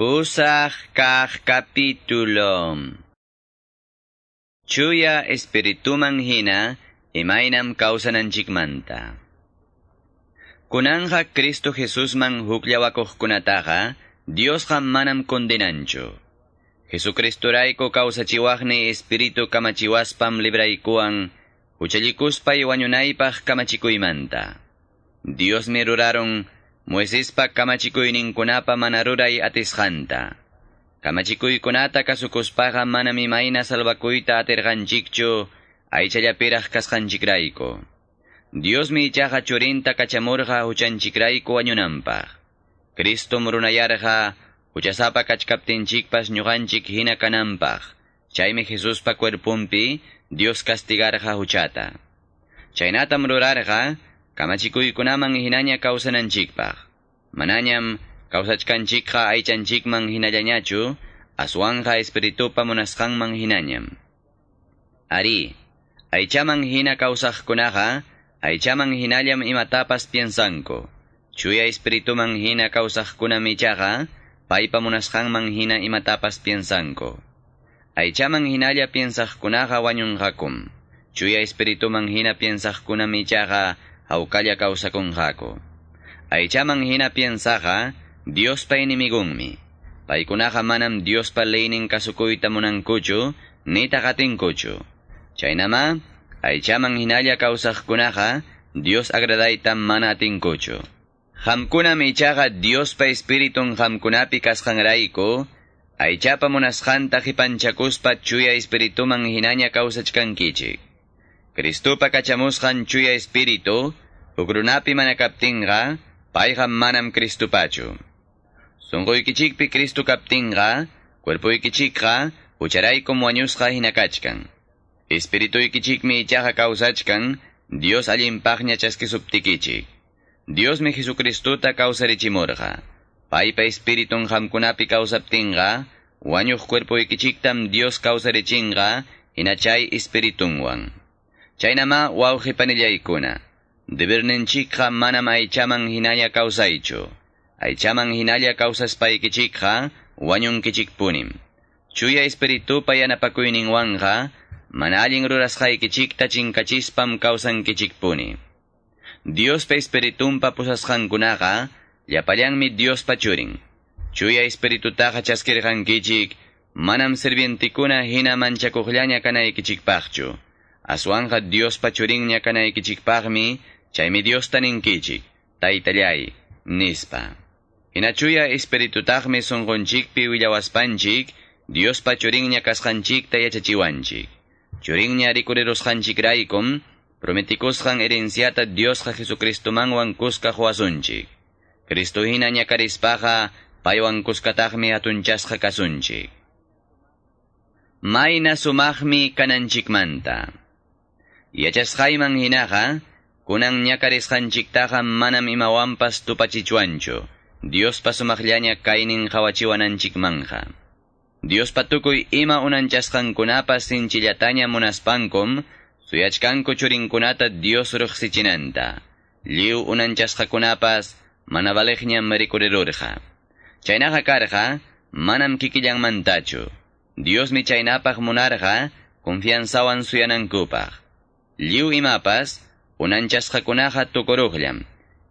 Pusaq kaq kapitulo. Chuya espirituman hina imaynam kawsananchikmanta. Kunanja Cristo Jesus man huklawakuqkunataqa Dios ham manam kondenancho. Jesucristoraiko kawsachiwaqni espiritu kamachiwaspam libraykuwan huchalikuspay wañunaypaq kamachikuymanta. Dios mi ruraron Moisespa kamachikuyninkunapa mana ruray atisqanta. Kamachikuykunata kasukuspaqa mana mimayna salvakuyta atirqanchikchu aychallapiraq kasqanchikrayku. Dios mi ichaqa churinta kachamurqa huchanchikrayku wañunanpaq. Cristo murunayarqa huchasapa kachkaptinchikpas ñuqanchik hina kananpaq. Chaymi Jesuspa cuerpumpi Dios castigarqa huchata. Chaynatam rurarqa kamachikuykunaman hinaña kawsananchikpaq. Manañam kawsachkanchikqa aychanchikman hinallañachu, aswanqa espiritupa munasqanman hinañam. Ari, aychaman hina kawsaqkunaqa, aychaman hinallam imatapas piensanko. Chuya espirituman hina kawsaqkuna michaqa, paypa munasqanman hina imatapas piensanko. Aychaman hinalla piensaqkunaqa wañunqakum. Chuya espirituman hina piensaqkuna michaqa, hawkalla kawsakunqaku. Aychaman hina piensaqa, Dios pa inimigungmi. Paykunaqa manam Dios pa leynin kasukuyta munankuchu, ni takatinkuchu. Chaynama, aychaman hinalla kawsaqkunaqa, Dios agradaytam mana atinkuchu. Hamkuna michaqa Dios pa espiritun hamkunapi kasqanrayku, aychapa munasqanta hipanchakuspa chuya espirituman hinaña kawsachkankichik. Kristupa kachamusqan chuya espiritu, ukrunapi manakaptinqa, payqa manam Kristupachu. Sunquykichikpi Kristu kaptinqa, cuerpuykichikqa, hucharaykum wañusqa hinakachkan. Espirituykichinmi ichaqa kawsachkan, Dios allinpaqña chaskisuptikichik. Diosmi Jesucristuta kawsarichimurqa. Paypa espiritun hamkunapi kawsaptinqa, wañuq cuerpuykichiktam Dios kawsarichinqa, hinachay espiritunwan. Chaynama wawqi panillaykuna. Deberninchikqa manam aychaman hinalla kawsaychu. Aychaman hinalla kawsaspaykichikqa, wañunkichikpunim. Chuya espiritupa yanapakuyninwanqa, mana allin rurasqaykichikta chinkachispan kawsankichikpuni. Diospa espiritumpa pusasqankunaqa, llapallanmi Diospa churin. Chuya espiritutaqa chaskirqankichik, manam sirvientikuna hina manchakuqllaña kanaykichikpaqchu. Aswanqa Diospa churinña kanaykichikpaqmi, chaymi Dios taninkichik, taytallay, nispa. Hinachuya espiritutaqmi sunqunchikpi willawaspanchik, Diospa churinña kasqanchikta yachachiwanchik. Churinña rikurirusqanchikraykum, prometikusqan herenciata Diosqa Jesucristumanwan kuska huasunchik. Cristo hina ñakarispaqa, paywan kuskataqmi atunchasqa kasunchik. Mayna sumaqmi kananchikmanta. Yachasqayman hinaqa, kunan ñakarisqanchiktaqa manam imawanpas tupachichuanchu, Diospa sumaqllaña kaynin hawachiwananchikmanja. Diospa tukuy ima unanchasqankunapas sinchillataña munaspankum, suyachkanku churinkunata Dios ruqsichinanta. Liw unanchasqakunapas mana valeqñam rikurirurqa. Chaynaqa karqa, manam kikillanmantachu. Diosmi chaynapaq munarqa, confianzawan suyanankupaq. Liw imapas, unanchasqakunaqa tukuruqllam.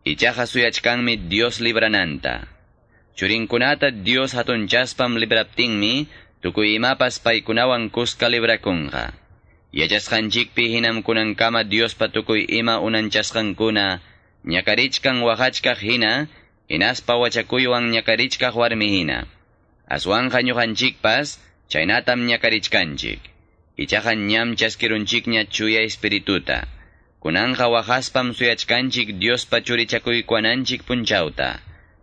Ichaqa suyachkanmi Dios librananta. Churinkunata Dios hatunchaspam libraptinmi, tukuy imapas paykunawan kuska librakunqa. Yachasqanchikpi hinam kunankama Dios patukuy ima unanchasqankuna, ñakarichkan waqachkaq hina, hinaspa wachakuywan ñakarichkaq warmi hina. Aswanqa ñuqanchikpas, chaynatam ñakarichkanchik. Ichaqa ñam chaskirunchikña chuya espirituta. Kunanqa waqaspam suyachkanchik Diospa churichakuykuananchik punchawta.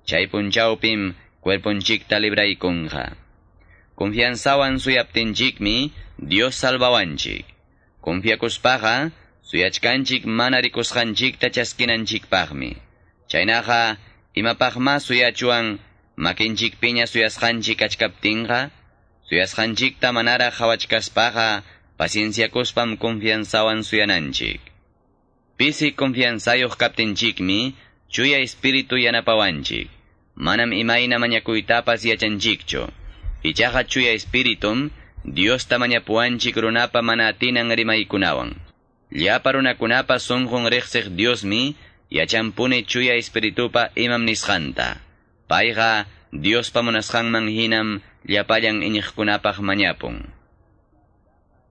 Chay punchawpim cuerpunchikta libraykunqa. Confianzawan suyaptinchikmi Dios salvawanchik. Confiakuspaqa suyachkanchik mana rikusqanchikta chaskinanchikpaqmi. Chaynaqa imapaqma suyachuan makinchikpiña suyasqanchik achkaptinqa, suyasqanchikta manara hawachkaspaqa pacienciakuspam confianzawan suyananchik. Pisi confianzayuq kaptinchikmi chuya espiritu yanapawanchik. manam imayna mañakuytapas yachanchikchu. Ichaqa chuya espiritum, Dios tamañapuanchik runapa mana atinan rimaykunawan. Llapa runakunapa sunqun riqsiq Diosmi, yachampuni chuya espiritupa imam nisqanta. Payqa, Diospa munasqanman hinam llapallan iñiqkunapaq mañapun.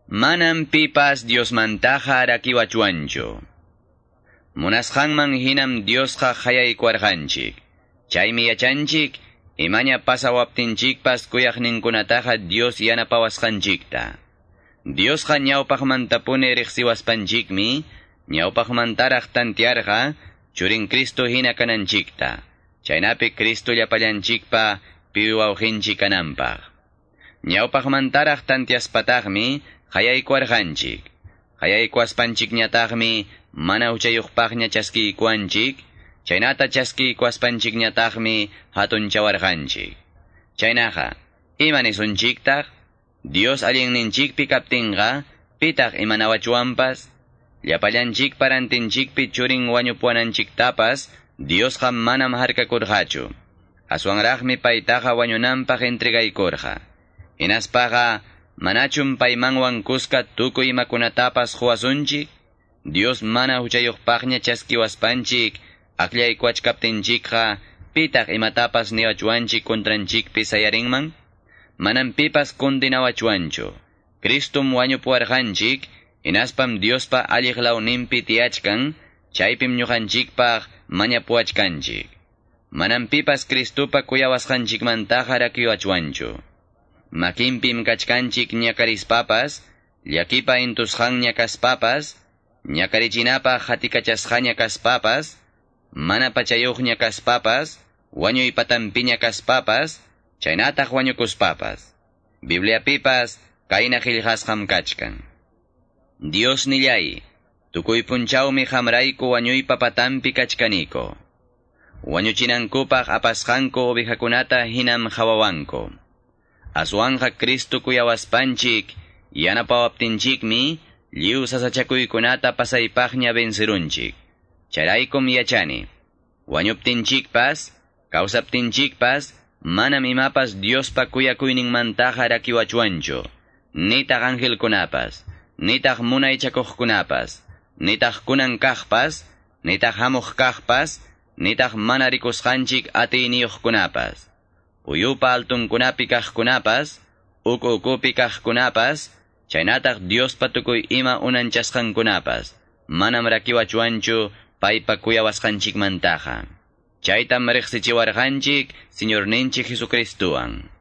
Manam pipas Diosmantaqa rakiwachuanchu. Munasqanman hinam Diosqa hayaykuarqanchik. Chaymi yachanchik, Imaña pasawaptinchikpas kuyaqninkunataqa Dios yanapawasqanchikta. Diosqa ñawpaqmantapuni riqsiwaspanchikmi, ñawpaqmantaraq tantiarqa, churin Cristo hina kananchikta. Chaynapi Cristo llapallanchikpa piwawqinchik kananpaq. Ñawpaqmantaraq tantiaspataqmi hayaykuarqanchik. Hayaykuaspanchikñataqmi mana uchayuqpaqña chaskiykuanchik, Chaynata chaski kuaspanchikñataqmi hatun chawarqanchik. Chaynaqa, imanisunchiktaq, Dios allinninchikpi kaptinqa, pitaq imanawachuanpas, llapallanchik parantinchikpi churin wañupuananchiktapas, Diosqa manam harkakurqachu. Aswanraqmi paytaqa wañunanpaq entregaykurqa. Hinaspaqa, manachum paymanwan kuska tukuy imakunatapas huwasunchik, Dios mana huchayuqpaqña chaskiwaspanchik, Aklay kuachkaptinchikqa, pitaq imatapas niwachuanchik kontranchikpi sayarinman? Manam pipas kundinawachuanchu. Kristum wañupuarqanchik, inaspam Diospa alliqlawninpi tiachkan, chaypim ñuqanchikpaq mañapuachkanchik. Manam pipas Kristupa kuyawasqanchikmantaqa rakiwachuanchu. Makinpim kachkanchik ñakarispapas, llakipa intusqan ñakaspapas, ñakarichinapa hatikachasqa kaspapas, mana pachayuqña kaspapas, wañuy patampiña kaspapas, chaynataq wañukuspapas. Bibliapipas, kayna qillqasqam kachkan. Dios nillay, tukuy punchawmi hamrayku wañuypa patampi kachkaniko. Wañuchinankupaq apasqanko ovejakunata hinam hawawanko. Aswanja Cristo kuyawaspanchik, yanapawaptinchikmi, liu sasachakuykunata pasaypaqña vencerunchik. Charaykum yachani. Wañuptinchikpas, kawsaptinchikpas, manam imapas Diospa kuyakuyninmantaqa rakiwachuanchu. Nitaq angelkunapas, nitaq munaychakuqkunapas, nitaq kunan kaqpas, nitaq hamuq kaqpas, nitaq mana rikusqanchik atiyniyuqkunapas. Uyupa altunkunapi kaqkunapas, uku ukupi kaqkunapas, chaynataq Diospa tukuy ima unanchasqankunapas, manam rakiwachuanchu paypa kuyawasqanchikmantaqa. Chaytam riqsichiwarqanchik Señor ninchik Jesucristuwan.